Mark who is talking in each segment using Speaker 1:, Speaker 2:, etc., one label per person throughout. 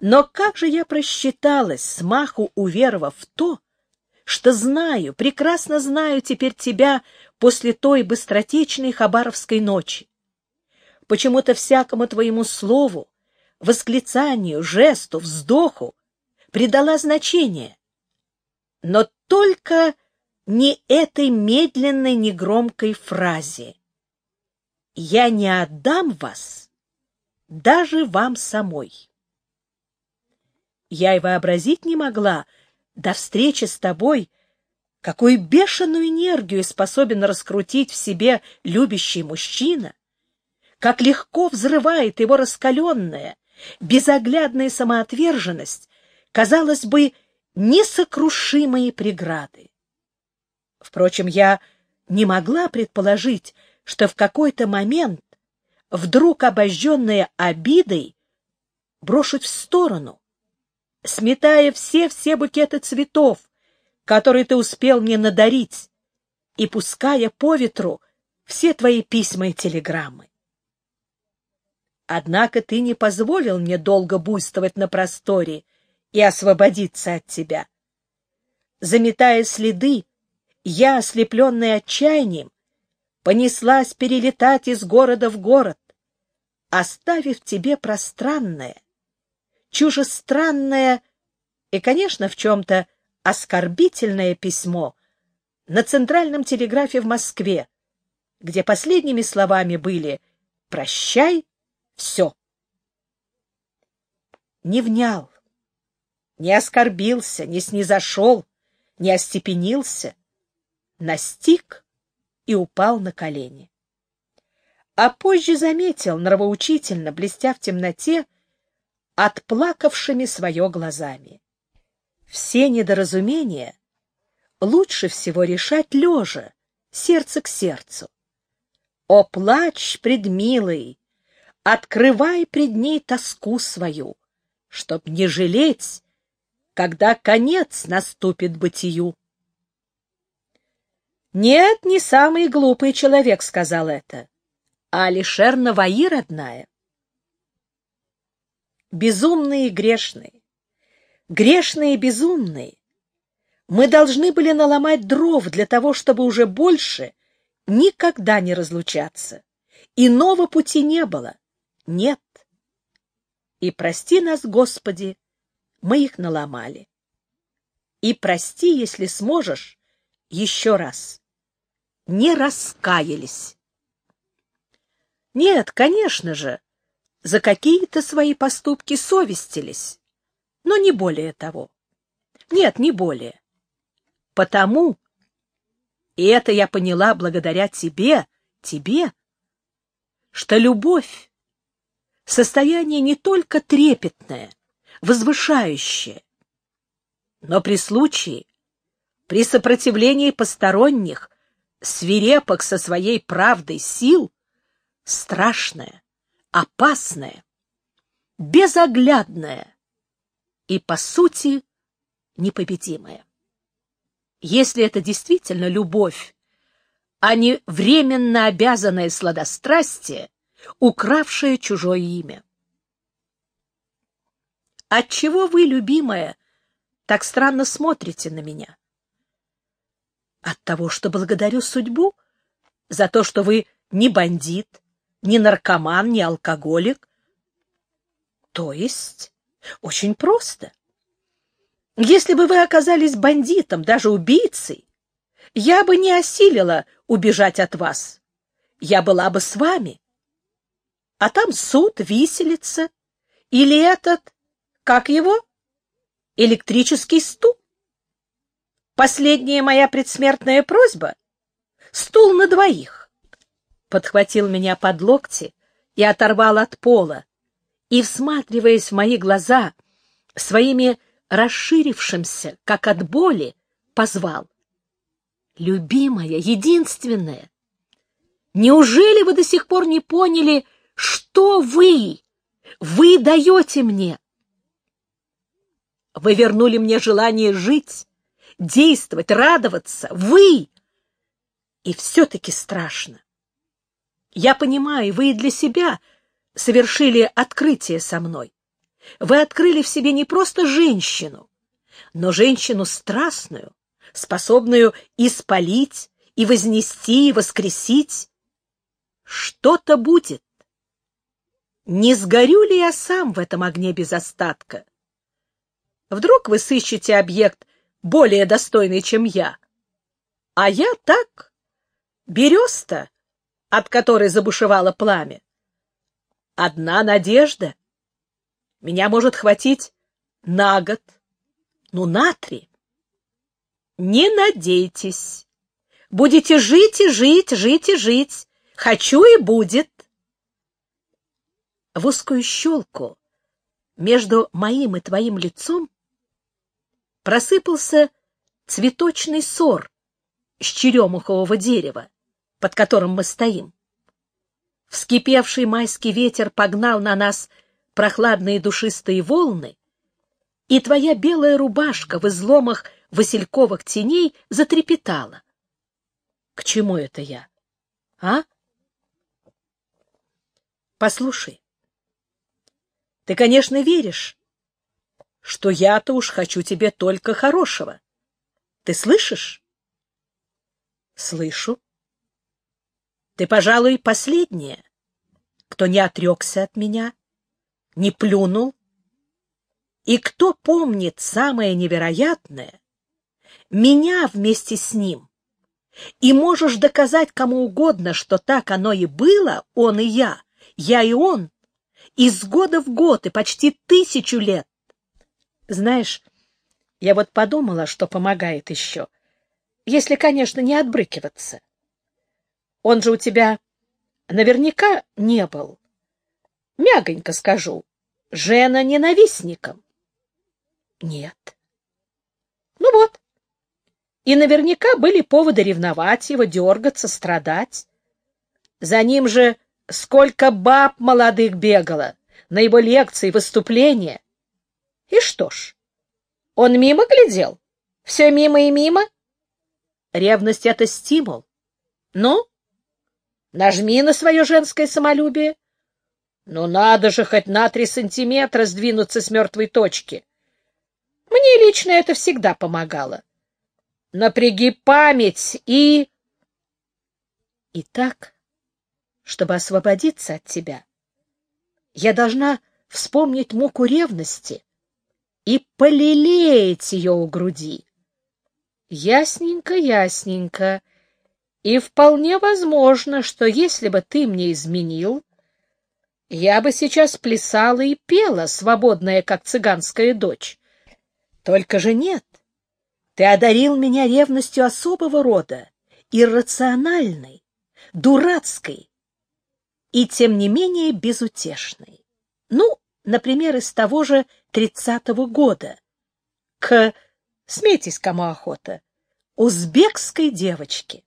Speaker 1: Но как же я просчиталась, смаху уверовав в то, что знаю, прекрасно знаю теперь тебя после той быстротечной хабаровской ночи. Почему-то всякому твоему слову, восклицанию, жесту, вздоху придала значение. Но только не этой медленной, негромкой фразе. «Я не отдам вас, даже вам самой». Я и вообразить не могла до встречи с тобой, какую бешеную энергию способен раскрутить в себе любящий мужчина, как легко взрывает его раскаленная, безоглядная самоотверженность, казалось бы, несокрушимые преграды. Впрочем, я не могла предположить, что в какой-то момент, вдруг обожженная обидой, брошусь в сторону, сметая все-все букеты цветов, которые ты успел мне надарить, и пуская по ветру все твои письма и телеграммы. Однако ты не позволил мне долго буйствовать на просторе и освободиться от тебя. Заметая следы, я, ослепленная отчаянием, понеслась перелетать из города в город, оставив тебе пространное, чужестранное и, конечно, в чем-то оскорбительное письмо на центральном телеграфе в Москве, где последними словами были «Прощай, все». Не внял, не оскорбился, не снизошел, не остепенился, настиг и упал на колени. А позже заметил, нравоучительно, блестя в темноте, отплакавшими свое глазами. Все недоразумения лучше всего решать лежа, сердце к сердцу. О, плач предмилый, открывай пред ней тоску свою, чтоб не жалеть, когда конец наступит бытию. Нет, не самый глупый человек сказал это, а Алишер Наваи родная безумные и грешные, грешные и безумные. Мы должны были наломать дров для того, чтобы уже больше никогда не разлучаться. Иного пути не было. Нет. И прости нас, Господи, мы их наломали. И прости, если сможешь, еще раз. Не раскаялись. Нет, конечно же, за какие-то свои поступки совестились, но не более того. Нет, не более. Потому, и это я поняла благодаря тебе, тебе, что любовь — состояние не только трепетное, возвышающее, но при случае, при сопротивлении посторонних, свирепок со своей правдой сил, страшное, опасное, безоглядное и, по сути, непобедимое. Если это действительно любовь, а не временно обязанное сладострастие, укравшее чужое имя. Отчего вы, любимая, так странно смотрите на меня? От того, что благодарю судьбу за то, что вы не бандит, ни наркоман, ни алкоголик. То есть очень просто. Если бы вы оказались бандитом, даже убийцей, я бы не осилила убежать от вас. Я была бы с вами. А там суд, виселица. Или этот, как его, электрический стул. Последняя моя предсмертная просьба — стул на двоих подхватил меня под локти и оторвал от пола, и, всматриваясь в мои глаза, своими расширившимся, как от боли, позвал. «Любимая, единственная, неужели вы до сих пор не поняли, что вы, вы даете мне? Вы вернули мне желание жить, действовать, радоваться, вы! И все-таки страшно. Я понимаю, вы и для себя совершили открытие со мной. вы открыли в себе не просто женщину, но женщину страстную, способную испалить и вознести, и воскресить. Что-то будет. Не сгорю ли я сам в этом огне без остатка? Вдруг вы сыщете объект более достойный, чем я? А я так, береста, от которой забушевало пламя. Одна надежда. Меня может хватить на год, ну, на три. Не надейтесь. Будете жить и жить, жить и жить. Хочу и будет. В узкую щелку между моим и твоим лицом просыпался цветочный сор с черемухового дерева, под которым мы стоим. Вскипевший майский ветер погнал на нас прохладные душистые волны, и твоя белая рубашка в изломах васильковых теней затрепетала. К чему это я? А? Послушай, ты, конечно, веришь, что я-то уж хочу тебе только хорошего. Ты слышишь? Слышу. Ты, пожалуй, последняя, кто не отрекся от меня, не плюнул, и кто помнит самое невероятное, меня вместе с ним, и можешь доказать кому угодно, что так оно и было, он и я, я и он, из года в год и почти тысячу лет. Знаешь, я вот подумала, что помогает еще, если, конечно, не отбрыкиваться. Он же у тебя наверняка не был. Мягонько скажу, жена ненавистником. Нет. Ну вот. И наверняка были поводы ревновать его, дергаться, страдать. За ним же сколько баб молодых бегало на его лекции, выступления. И что ж, он мимо глядел? Все мимо и мимо? Ревность — это стимул. Ну, нажми на свое женское самолюбие. Ну, надо же хоть на три сантиметра сдвинуться с мертвой точки. Мне лично это всегда помогало. Напряги память и... И так, чтобы освободиться от тебя, я должна вспомнить муку ревности и полелеять ее у груди. Ясненько, ясненько. И вполне возможно, что если бы ты мне изменил, я бы сейчас плясала и пела, свободная, как цыганская дочь. Только же нет. Ты одарил меня ревностью особого рода, иррациональной, дурацкой и, тем не менее, безутешной. Ну, например, из того же тридцатого года, к, смейтесь, кому охота, узбекской девочке.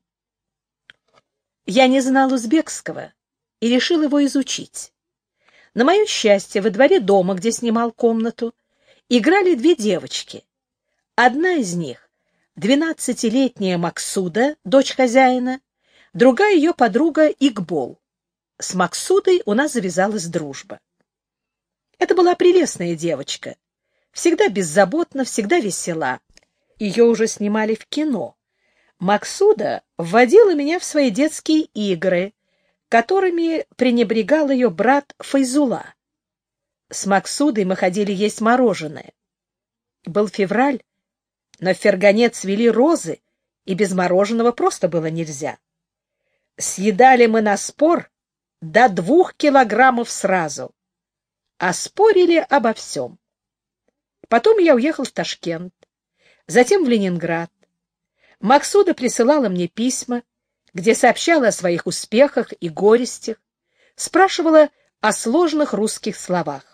Speaker 1: Я не знал узбекского и решил его изучить. На мое счастье, во дворе дома, где снимал комнату, играли две девочки. Одна из них — двенадцатилетняя Максуда, дочь хозяина, другая ее подруга Игбол. С Максудой у нас завязалась дружба. Это была прелестная девочка, всегда беззаботна, всегда весела. Ее уже снимали в кино. Максуда вводила меня в свои детские игры, которыми пренебрегал ее брат Файзула. С Максудой мы ходили есть мороженое. Был февраль, но в Фергане цвели розы, и без мороженого просто было нельзя. Съедали мы на спор до двух килограммов сразу, а спорили обо всем. Потом я уехал в Ташкент, затем в Ленинград. Максуда присылала мне письма, где сообщала о своих успехах и горестях, спрашивала о сложных русских словах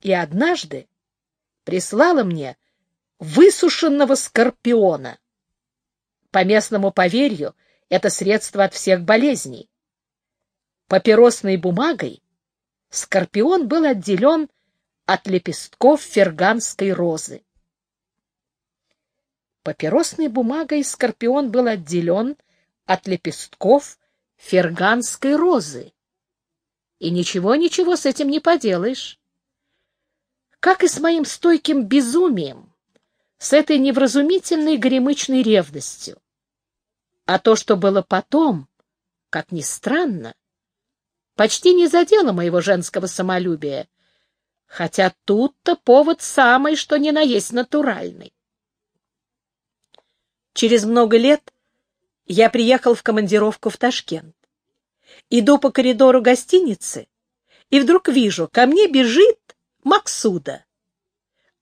Speaker 1: и однажды прислала мне высушенного скорпиона. По местному поверью, это средство от всех болезней. Папиросной бумагой скорпион был отделен от лепестков ферганской розы. Папиросной бумагой скорпион был отделен от лепестков ферганской розы. И ничего-ничего с этим не поделаешь. как и с моим стойким безумием, с этой невразумительной горемычной ревностью. А то, что было потом, как ни странно, почти не задело моего женского самолюбия, хотя тут-то повод самый, что ни на есть натуральный. Через много лет я приехал в командировку в Ташкент. Иду по коридору гостиницы, и вдруг вижу, ко мне бежит Максуда.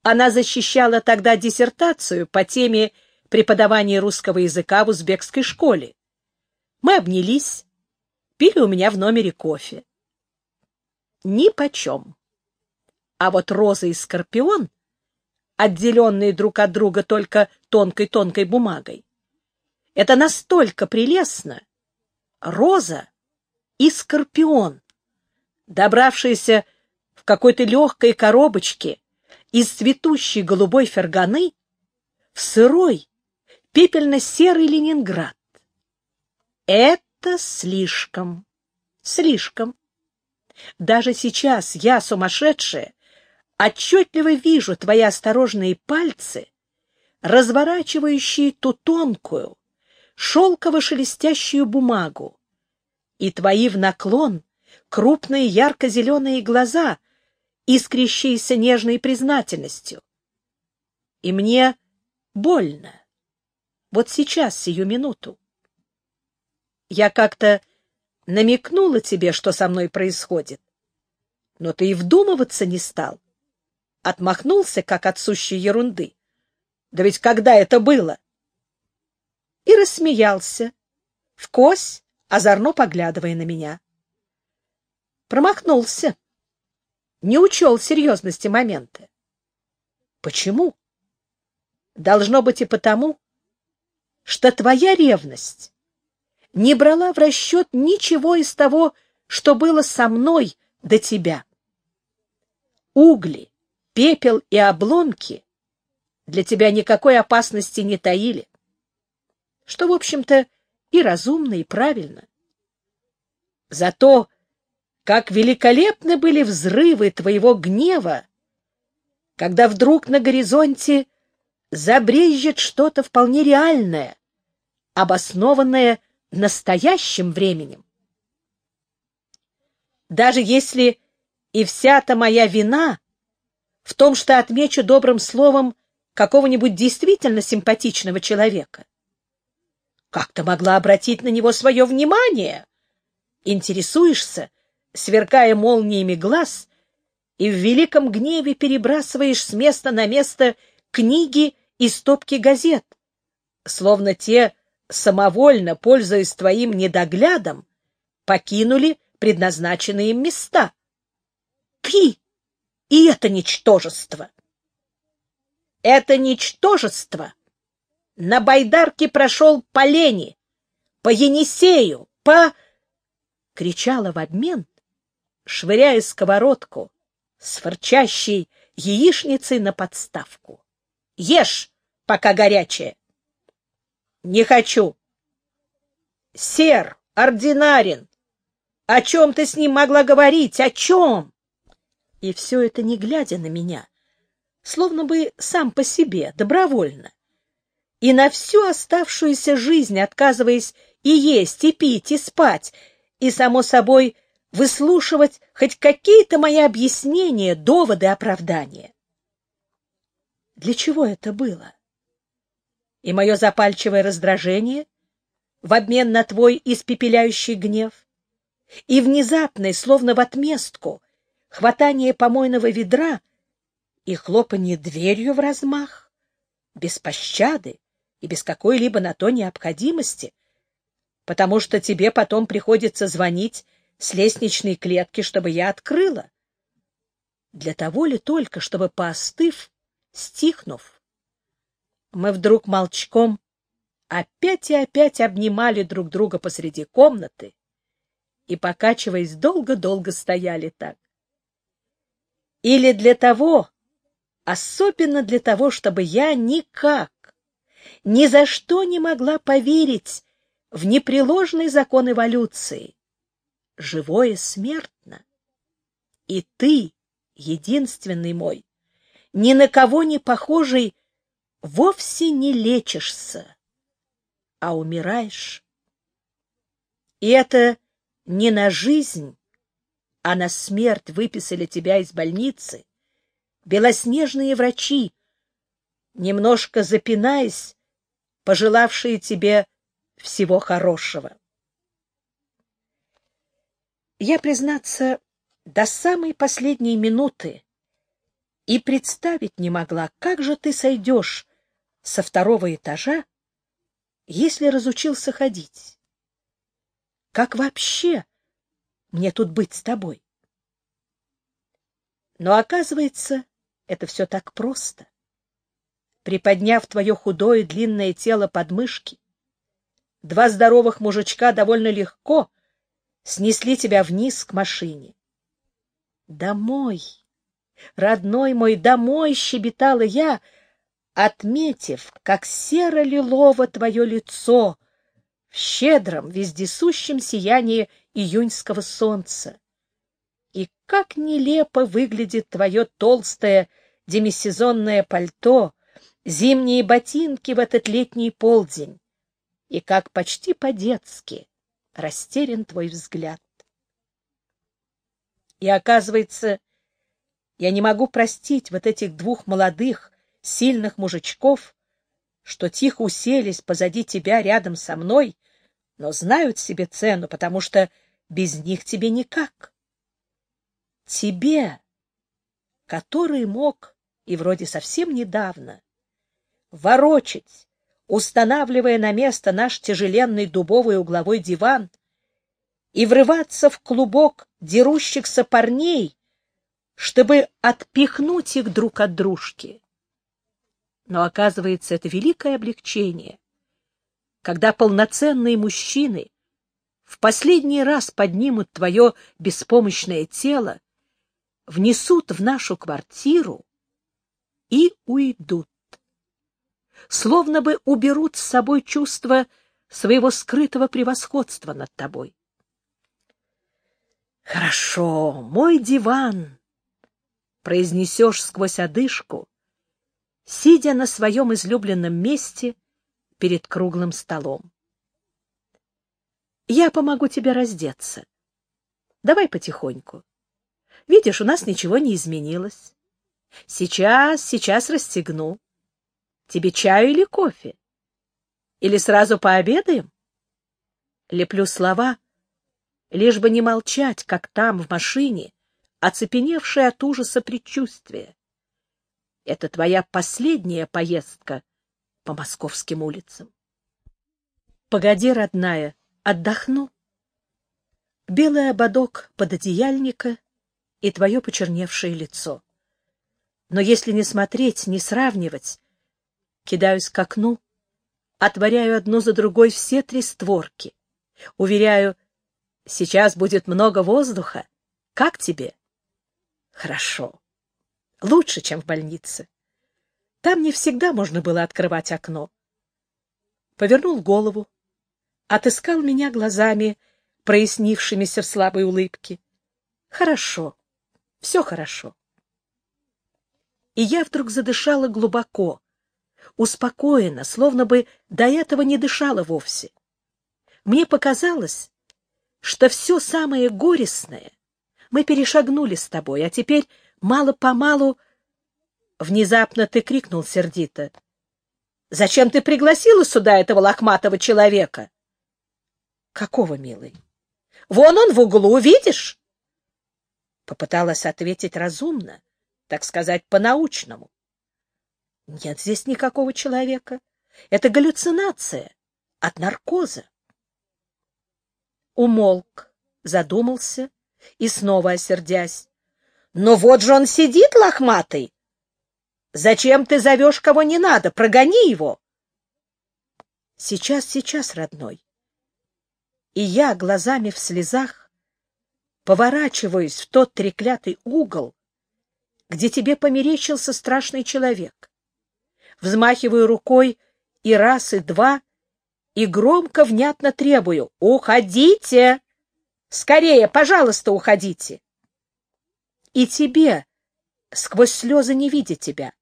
Speaker 1: Она защищала тогда диссертацию по теме преподавания русского языка в узбекской школе. Мы обнялись, пили у меня в номере кофе. Ни почем. А вот Роза и Скорпион, отделенные друг от друга только тонкой-тонкой бумагой, это настолько прелестно. Роза и Скорпион, добравшиеся в какой-то легкой коробочке из цветущей голубой ферганы в сырой, пепельно-серый Ленинград. Это слишком, слишком. Даже сейчас я, сумасшедшая, отчетливо вижу твои осторожные пальцы, разворачивающие ту тонкую, шелково-шелестящую бумагу, и твои в наклон крупные ярко-зеленые глаза, искрящиеся нежной признательностью. И мне больно. Вот сейчас, сию минуту. Я как-то намекнула тебе, что со мной происходит, но ты и вдумываться не стал. Отмахнулся, как от сущей ерунды. Да ведь когда это было? И рассмеялся, вкось, озорно поглядывая на меня. Промахнулся. Не учел серьезности момента. Почему? Должно быть и потому, что твоя ревность не брала в расчет ничего из того, что было со мной до тебя. Угли, пепел и обломки для тебя никакой опасности не таили, что, в общем-то, и разумно, и правильно. Зато как великолепны были взрывы твоего гнева, когда вдруг на горизонте забрежет что-то вполне реальное, обоснованное настоящим временем. Даже если и вся-то моя вина в том, что отмечу добрым словом какого-нибудь действительно симпатичного человека. Как ты могла обратить на него свое внимание? Интересуешься, сверкая молниями глаз, и в великом гневе перебрасываешь с места на место книги и стопки газет, словно те, самовольно, пользуясь твоим недоглядом, покинули предназначенные им места. Пи! И это ничтожество! Это ничтожество на байдарке прошел по Лене, по Енисею, по... Кричала в обмен, швыряя сковородку с фырчащей яичницей на подставку. Ешь, пока горячее. Не хочу. Сер, ординарин, о чем ты с ним могла говорить? О чем? И все это не глядя на меня, словно бы сам по себе, добровольно. И на всю оставшуюся жизнь отказываясь и есть, и пить, и спать, и, само собой, выслушивать хоть какие-то мои объяснения, доводы, оправдания. Для чего это было? И мое запальчивое раздражение в обмен на твой испепеляющий гнев, и внезапное, словно в отместку, хватание помойного ведра и хлопанье дверью в размах, без пощады и без какой-либо на то необходимости, потому что тебе потом приходится звонить с лестничной клетки, чтобы я открыла. Для того ли только, чтобы, поостыв, стихнув, мы вдруг молчком опять и опять обнимали друг друга посреди комнаты и, покачиваясь, долго-долго стояли так. Или для того, особенно для того, чтобы я никак, ни за что не могла поверить в непреложный закон эволюции, живое смертно. И ты, единственный мой, ни на кого не похожий, вовсе не лечишься, а умираешь. И это не на жизнь, а на смерть выписали тебя из больницы белоснежные врачи, немножко запинаясь, пожелавшие тебе всего хорошего. Я, признаться, до самой последней минуты и представить не могла, как же ты сойдешь со второго этажа, если разучился ходить. Как вообще мне тут быть с тобой? Но оказывается, это все так просто. Приподняв твое худое длинное тело под мышки, два здоровых мужичка довольно легко снесли тебя вниз к машине. Домой, родной мой, домой, щебетала я, отметив, как серо-лилово твое лицо в щедром, вездесущем сиянии июньского солнца. И как нелепо выглядит твое толстое демисезонное пальто, зимние ботинки в этот летний полдень, и как почти по-детски растерян твой взгляд. И оказывается, я не могу простить вот этих двух молодых, сильных мужичков, что тихо уселись позади тебя рядом со мной, но знают себе цену, потому что без них тебе никак. Тебе, который мог, и вроде совсем недавно, ворочать, устанавливая на место наш тяжеленный дубовый угловой диван и врываться в клубок дерущихся парней, чтобы отпихнуть их друг от дружки. Но оказывается, это великое облегчение, когда полноценные мужчины в последний раз поднимут твое беспомощное тело, внесут в нашу квартиру и уйдут. Словно бы уберут с собой чувство своего скрытого превосходства над тобой. «Хорошо, мой диван!» — произнесешь сквозь одышку, сидя на своем излюбленном месте перед круглым столом. «Я помогу тебе раздеться. Давай потихоньку. Видишь, у нас ничего не изменилось. Сейчас, сейчас расстегну. Тебе чаю или кофе? Или сразу пообедаем?» Леплю слова, лишь бы не молчать, как там, в машине, оцепеневшее от ужаса предчувствие. Это твоя последняя поездка по московским улицам. Погоди, родная, отдохну. Белый ободок пододеяльника и твое почерневшее лицо. Но если не смотреть, не сравнивать, кидаюсь к окну, отворяю одну за другой все три створки, уверяю, Сейчас будет много воздуха. Как тебе? Хорошо. Лучше, чем в больнице. Там не всегда можно было открывать окно. Повернул голову, отыскал меня глазами, прояснившимися в слабой улыбке. Хорошо, все хорошо. И я вдруг задышала глубоко, успокоенно, словно бы до этого не дышала вовсе. Мне показалось, что все самое горестное мы перешагнули с тобой, а теперь мало-помалу... Внезапно ты крикнул сердито. — Зачем ты пригласила сюда этого лохматого человека? — Какого, милый? — Вон он в углу, видишь? Попыталась ответить разумно, так сказать, по-научному. — Нет здесь никакого человека. Это галлюцинация от наркоза умолк, задумался и снова осердясь. — Ну вот же он сидит, лохматый! Зачем ты зовешь кого не надо? Прогони его! — Сейчас, сейчас, родной. И я, глазами в слезах, поворачиваюсь в тот треклятый угол, где тебе померещился страшный человек. Взмахиваю рукой и раз, и два — и громко, внятно требую «Уходите! Скорее, пожалуйста, уходите!» И тебе, сквозь слезы не видя тебя.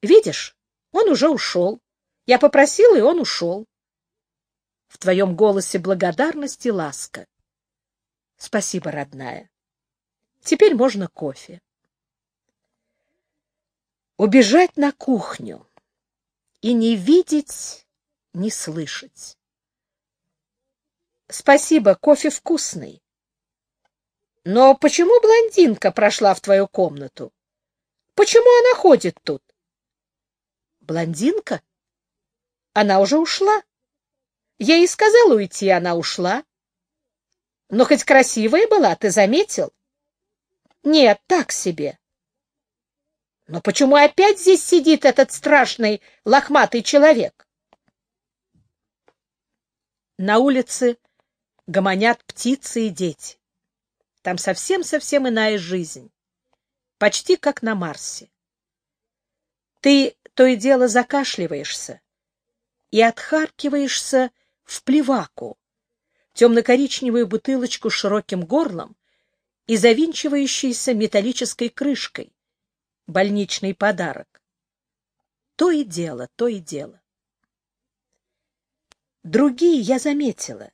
Speaker 1: Видишь, он уже ушел. Я попросила, и он ушел. В твоем голосе благодарность и ласка. Спасибо, родная. Теперь можно кофе. Убежать на кухню и не видеть, не слышать. Спасибо, кофе вкусный. Но почему блондинка прошла в твою комнату? Почему она ходит тут? Блондинка? Она уже ушла. Я ей сказала уйти, она ушла. Но хоть красивая была, ты заметил? Нет, так себе. Но почему опять здесь сидит этот страшный лохматый человек? На улице гомонят птицы и дети. Там совсем-совсем иная жизнь. Почти как на Марсе. Ты то и дело закашливаешься и отхаркиваешься в плеваку, темно-коричневую бутылочку с широким горлом и завинчивающейся металлической крышкой, больничный подарок. То и дело, то и дело. Другие, я заметила,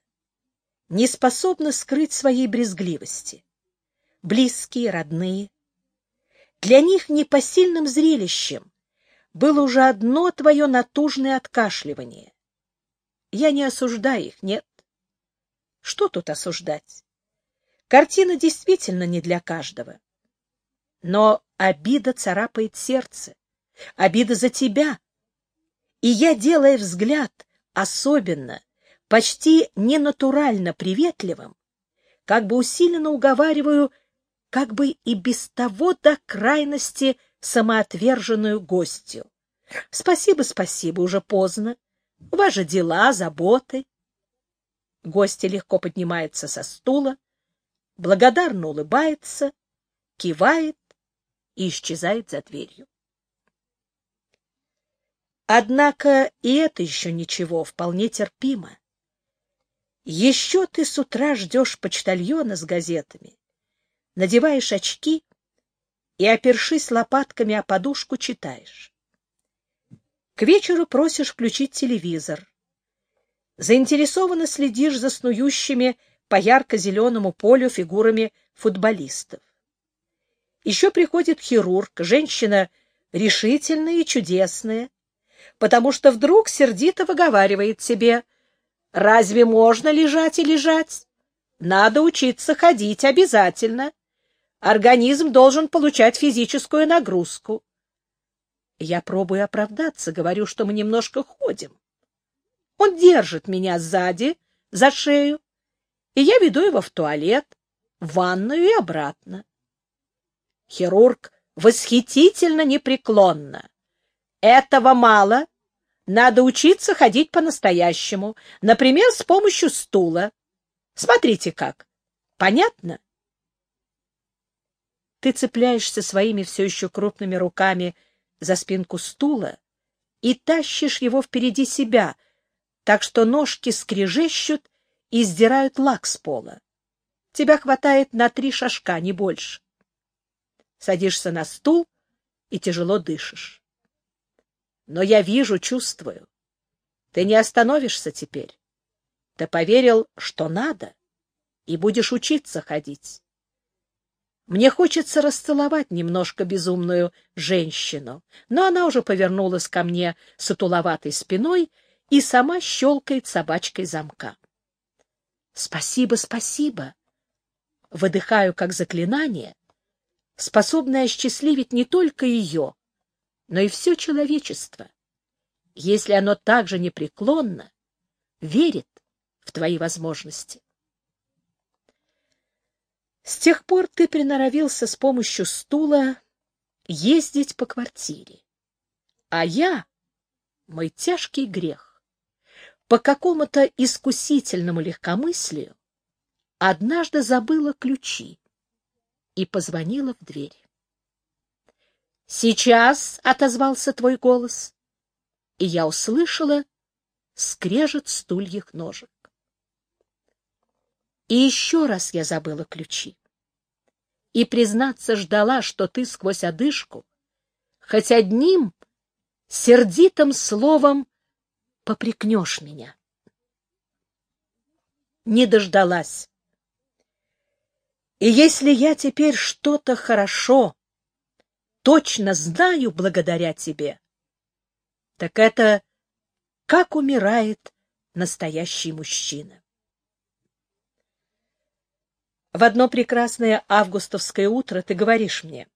Speaker 1: не способны скрыть своей брезгливости. Близкие, родные. Для них непосильным зрелищем было уже одно твое натужное откашливание. Я не осуждаю их, нет. Что тут осуждать? Картина действительно не для каждого. Но обида царапает сердце, обида за тебя. И я, делая взгляд особенно, почти ненатурально приветливым, как бы усиленно уговариваю, как бы и без того до крайности самоотверженную гостью. Спасибо, спасибо, уже поздно. Же дела, заботы. Гостья легко поднимается со стула, благодарно улыбается, кивает и исчезает за дверью. Однако и это еще ничего, вполне терпимо. Еще ты с утра ждешь почтальона с газетами, надеваешь очки и, опершись лопатками о подушку, читаешь. К вечеру просишь включить телевизор. Заинтересованно следишь за снующими по ярко-зеленому полю фигурами футболистов. Еще приходит хирург, женщина решительная и чудесная, потому что вдруг сердито выговаривает себе, «Разве можно лежать и лежать? Надо учиться ходить обязательно. Организм должен получать физическую нагрузку. Я пробую оправдаться, говорю, что мы немножко ходим. Он держит меня сзади, за шею, и я веду его в туалет, в ванную и обратно. Хирург восхитительно непреклонно. Этого мало. Надо учиться ходить по-настоящему, например, с помощью стула. Смотрите как. Понятно? Ты цепляешься своими все еще крупными руками за спинку стула и тащишь его впереди себя, так что ножки скрежещут и сдирают лак с пола. Тебя хватает на три шажка, не больше. Садишься на стул и тяжело дышишь. Но я вижу, чувствую. Ты не остановишься теперь. Ты поверил, что надо, и будешь учиться ходить. Мне хочется расцеловать немножко безумную женщину, но она уже повернулась ко мне с утуловатой спиной и сама щелкает собачкой замка. Спасибо, спасибо. Выдыхаю как заклинание, способное осчастливить не только ее, но и все человечество, если оно также непреклонно верит в твои возможности. С тех пор ты приноровился с помощью стула ездить по квартире. А я, мой тяжкий грех, по какому-то искусительному легкомыслию однажды забыла ключи и позвонила в дверь. «Сейчас!» — отозвался твой голос, и я услышала скрежет стульях ножек. И еще раз я забыла ключи. И, признаться, ждала, что ты сквозь одышку хоть одним сердитым словом попрекнешь меня. Не дождалась. И если я теперь что-то хорошо, точно знаю благодаря тебе, так это как умирает настоящий мужчина. В одно прекрасное августовское утро ты говоришь мне,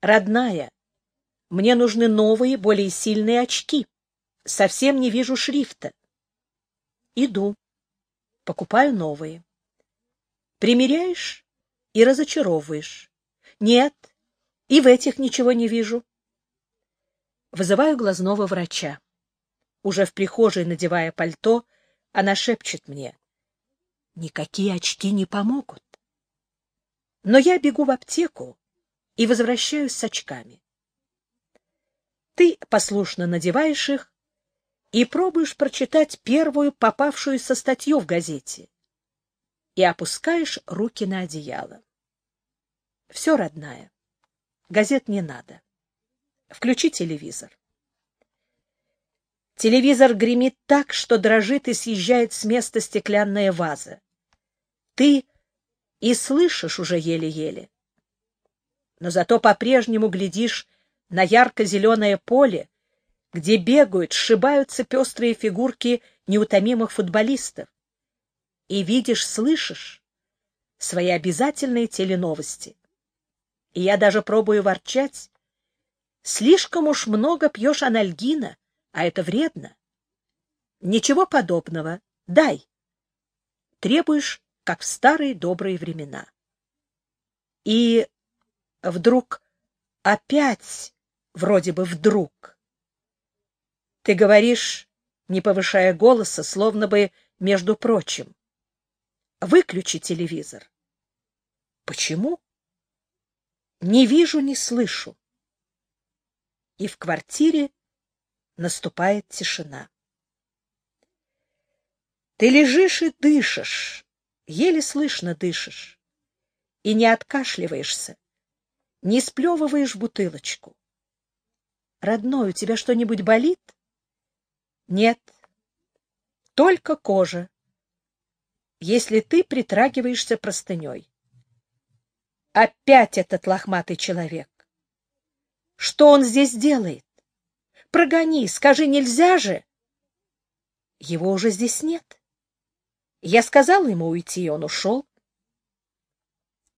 Speaker 1: «Родная, мне нужны новые, более сильные очки. Совсем не вижу шрифта». Иду, покупаю новые. Примеряешь и разочаровываешь. Нет, и в этих ничего не вижу. Вызываю глазного врача. Уже в прихожей, надевая пальто, она шепчет мне никакие очки не помогут. Но я бегу в аптеку и возвращаюсь с очками. Ты послушно надеваешь их и пробуешь прочитать первую попавшуюся статью в газете и опускаешь руки на одеяло. Все, родная, газет не надо. Включи телевизор. Телевизор гремит так, что дрожит и съезжает с места стеклянная ваза. Ты и слышишь уже еле-еле. Но зато по-прежнему глядишь на ярко-зеленое поле, где бегают, сшибаются пестрые фигурки неутомимых футболистов. И видишь, слышишь свои обязательные теленовости. И я даже пробую ворчать. Слишком уж много пьешь анальгина, а это вредно. Ничего подобного. Дай. Требуешь как в старые добрые времена. И вдруг, опять, вроде бы вдруг, ты говоришь, не повышая голоса, словно бы между прочим, выключи телевизор. Почему? Не вижу, не слышу. И в квартире наступает тишина. Ты лежишь и дышишь, еле слышно дышишь и не откашливаешься, не сплевываешь бутылочку. Родной, у тебя что-нибудь болит? Нет, только кожа, если ты притрагиваешься простыней. Опять этот лохматый человек. Что он здесь делает? Прогони, скажи, нельзя же? Его уже здесь нет. Я сказал ему уйти, и он ушел.